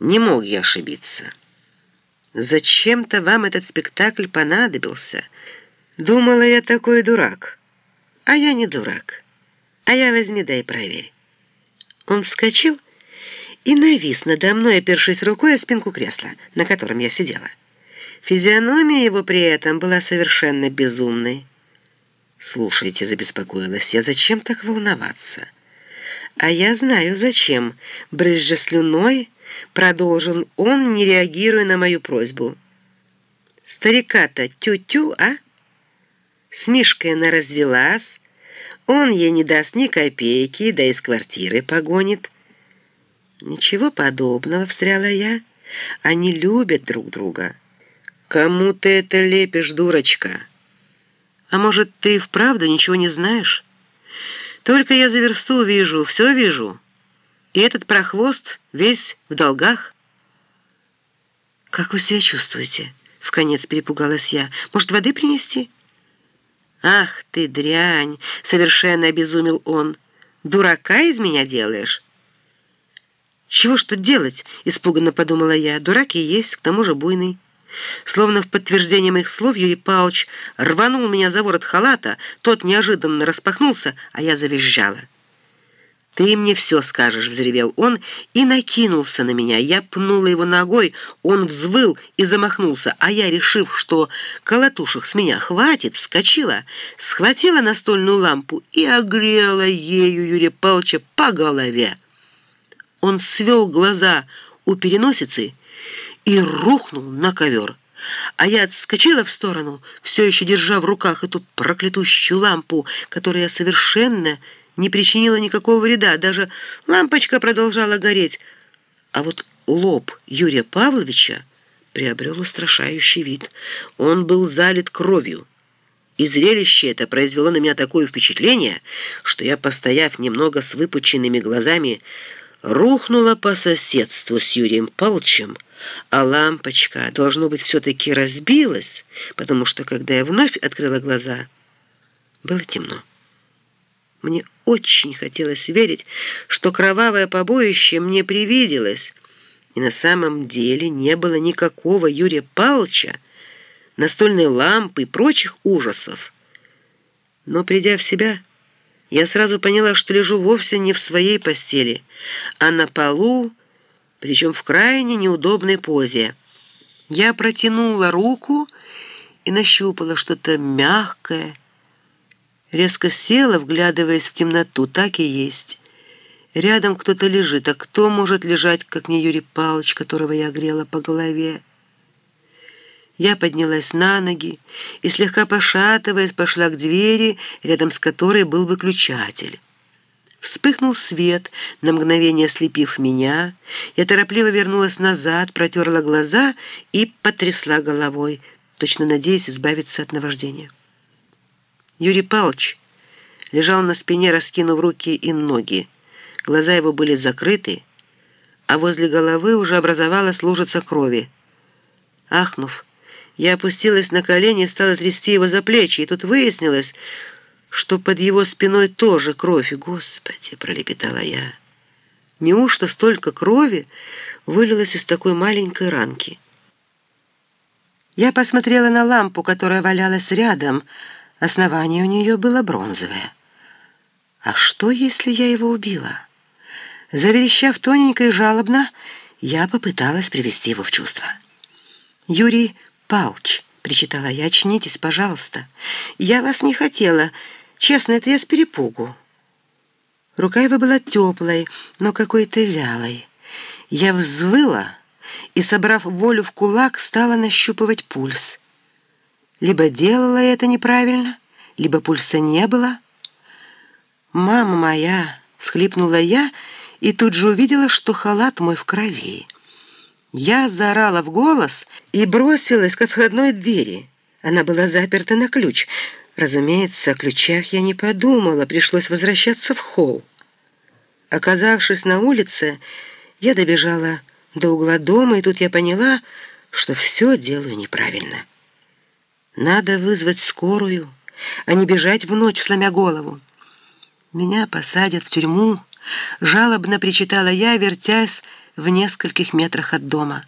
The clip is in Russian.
Не мог я ошибиться. Зачем-то вам этот спектакль понадобился. Думала я такой дурак. А я не дурак. А я возьми да и проверь. Он вскочил и навис надо мной, опершись рукой о спинку кресла, на котором я сидела. Физиономия его при этом была совершенно безумной. «Слушайте», — забеспокоилась я, — «зачем так волноваться?» «А я знаю, зачем», — брызжа слюной, продолжил он, не реагируя на мою просьбу. «Старика-то тю-тю, а? С Мишкой она развелась, он ей не даст ни копейки, да из квартиры погонит». «Ничего подобного», — встряла я, — «они любят друг друга». «Кому ты это лепишь, дурочка?» «А может, ты вправду ничего не знаешь?» «Только я за версту вижу, все вижу». И этот прохвост весь в долгах. «Как вы себя чувствуете?» — вконец перепугалась я. «Может, воды принести?» «Ах ты, дрянь!» — совершенно обезумел он. «Дурака из меня делаешь?» «Чего ж тут делать?» — испуганно подумала я. «Дурак и есть, к тому же буйный». Словно в подтверждение моих слов Юрий Павлович рванул меня за ворот халата, тот неожиданно распахнулся, а я завизжала. «Ты мне все скажешь», — взревел он и накинулся на меня. Я пнула его ногой, он взвыл и замахнулся, а я, решив, что колотушек с меня хватит, вскочила, схватила настольную лампу и огрела ею Юрия Павловича по голове. Он свел глаза у переносицы и рухнул на ковер. А я отскочила в сторону, все еще держа в руках эту проклятущую лампу, которую я совершенно не причинила никакого вреда, даже лампочка продолжала гореть. А вот лоб Юрия Павловича приобрел устрашающий вид. Он был залит кровью. И зрелище это произвело на меня такое впечатление, что я, постояв немного с выпученными глазами, рухнула по соседству с Юрием Павловичем, а лампочка, должно быть, все-таки разбилась, потому что, когда я вновь открыла глаза, было темно. Мне очень хотелось верить, что кровавое побоище мне привиделось, и на самом деле не было никакого Юрия Павловича, настольной лампы и прочих ужасов. Но, придя в себя, я сразу поняла, что лежу вовсе не в своей постели, а на полу, причем в крайне неудобной позе. Я протянула руку и нащупала что-то мягкое, Резко села, вглядываясь в темноту. Так и есть. Рядом кто-то лежит. А кто может лежать, как не Юрий Павлович, которого я грела по голове? Я поднялась на ноги и, слегка пошатываясь, пошла к двери, рядом с которой был выключатель. Вспыхнул свет, на мгновение ослепив меня. Я торопливо вернулась назад, протерла глаза и потрясла головой, точно надеясь избавиться от наваждения. Юрий Павлович лежал на спине, раскинув руки и ноги. Глаза его были закрыты, а возле головы уже образовалась лужица крови. Ахнув, я опустилась на колени и стала трясти его за плечи, и тут выяснилось, что под его спиной тоже кровь. «Господи!» — пролепетала я. «Неужто столько крови вылилось из такой маленькой ранки?» Я посмотрела на лампу, которая валялась рядом, — Основание у нее было бронзовое. А что, если я его убила? Заверещав тоненько и жалобно, я попыталась привести его в чувство. «Юрий Палч», — причитала я, — «очнитесь, пожалуйста. Я вас не хотела. Честно, это я с перепугу». Рука его была теплой, но какой-то вялой. Я взвыла и, собрав волю в кулак, стала нащупывать пульс. Либо делала это неправильно, либо пульса не было. «Мама моя!» — всхлипнула я и тут же увидела, что халат мой в крови. Я заорала в голос и бросилась к входной двери. Она была заперта на ключ. Разумеется, о ключах я не подумала, пришлось возвращаться в холл. Оказавшись на улице, я добежала до угла дома, и тут я поняла, что все делаю неправильно. Надо вызвать скорую, а не бежать в ночь, сломя голову. Меня посадят в тюрьму, жалобно причитала я, вертясь в нескольких метрах от дома.